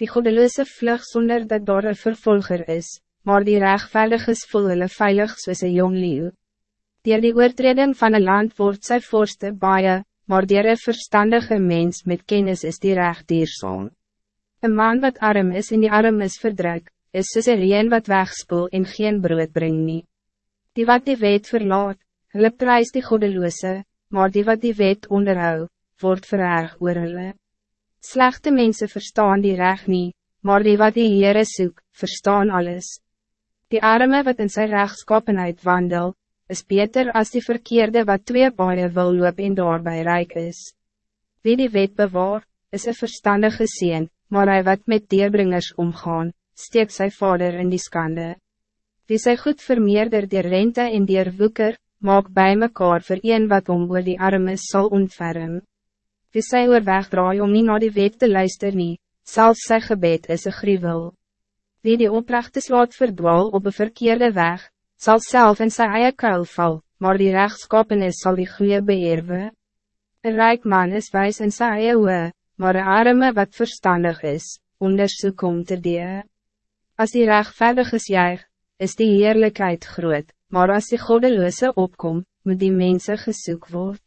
Die goddeloze vlug zonder dat daar een vervolger is, maar die rechtvaardiges voel hulle veilig soos een jong leeuw. Dier die oortreding van een land wordt sy voorste baie, maar dier een verstandige mens met kennis is die recht diersaam. Een man wat arm is en die arm is verdruk, is soos een reen wat wegspoel en geen brood bring nie. Die wat die wet verlaat, hulle prijs die goddeloze, maar die wat die wet onderhou, wordt vererg oor hulle. Slechte mensen verstaan die recht niet, maar die wat die Heere soek, verstaan alles. Die arme wat in zijn rechtskapenheid wandel, is beter als die verkeerde wat twee baie wil loop en daarbij rijk is. Wie die wet bewaar, is een verstandige sien, maar hij wat met dierbringers omgaan, steekt zijn vader in die skande. Wie sy goed vermeerder die rente en die woeker, maak bij mekaar vir een wat om oor die arme zal ontfermen wie sy oorweg draai om niet naar die wet te luisteren, nie, selfs sy gebed is een gruwel. Wie die oprechte slaat verdwaal op een verkeerde weg, zal zelf in sy eie kuil val, maar die rechtskapenis zal die goeie beërwe. Een rijk man is wijs in sy eie oe, maar een arme wat verstandig is, onderzoek om te dee. Als die rechtvaardig is juig, is die heerlijkheid groot, maar als die goddeloze opkom, moet die mensen gesoek worden.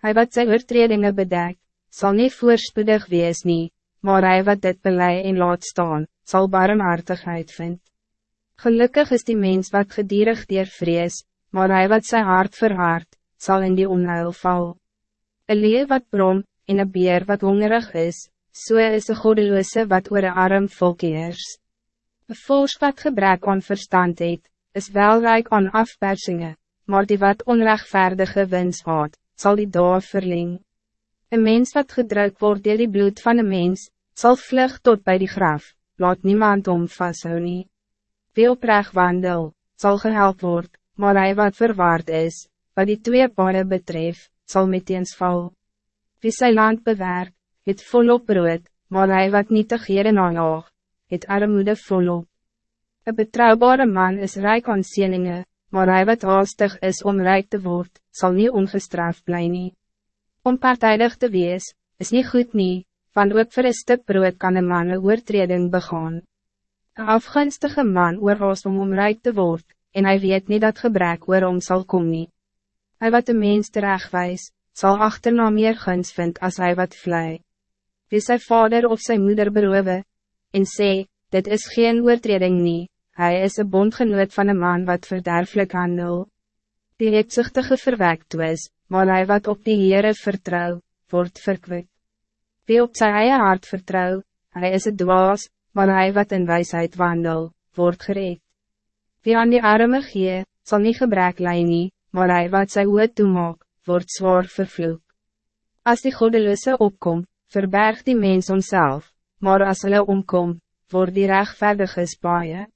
Hij wat zijn oortredingen bedekt, zal niet voorspoedig wees nie, maar hij wat dit belei en laat staan, zal barmhartigheid vind. Gelukkig is die mens wat gedierig dier vrees, maar hij wat zijn hart verhard, zal in die onheil val. Een leeuw wat brom, en een beer wat hongerig is, so is een godeloze wat oor een arm volk heers. Een volks wat gebrek aan verstand het, is wel rijk aan afpersingen, maar die wat onrechtvaardige wens had, zal die daar verleng. Een mens wat gedrukt wordt door die bloed van een mens, zal vlug tot bij die graf, laat niemand om vasthou nie. Wie oprecht wandel, zal gehelp worden, maar hij wat verwaard is, wat die twee pare betreft, zal meteens val. Wie sy land bewerk, het volop brood, maar hij wat niet te geren aanjaag, het armoede volop. Een betrouwbare man is rijk aan sieningen, maar hij wat haastig is om rijk te worden, zal niet ongestraft blijven. Om partijdig te wees, is niet goed nie, van ook vir een stuk brood kan een man een oortreding begaan. Een afgunstige man oorhaast om om rijk te worden, en hij weet niet dat gebrek waarom zal komen. Hij wat de mens terechtwijs, zal achterna meer guns vind als hij wat vlei. Wie zijn vader of zijn moeder beroeven, en sê, dit is geen oortreding nie, hij is een bondgenoot van een man wat verderfelijk handel. Die hebzuchtige verwekt is, maar hij wat op die Heere vertrouw, wordt verkwik. Wie op zijn eigen hart vertrouw, hij is het dwaas, maar hij wat in wijsheid wandel, wordt gereed. Wie aan die arme gee, zal niet gebrek nie, maar hij wat sy hoed toemaak, wordt zwaar vervloek. Als die godeloze opkom, verbergt die mens onszelf, maar als hulle omkom, wordt die rechtvaardige spaaien.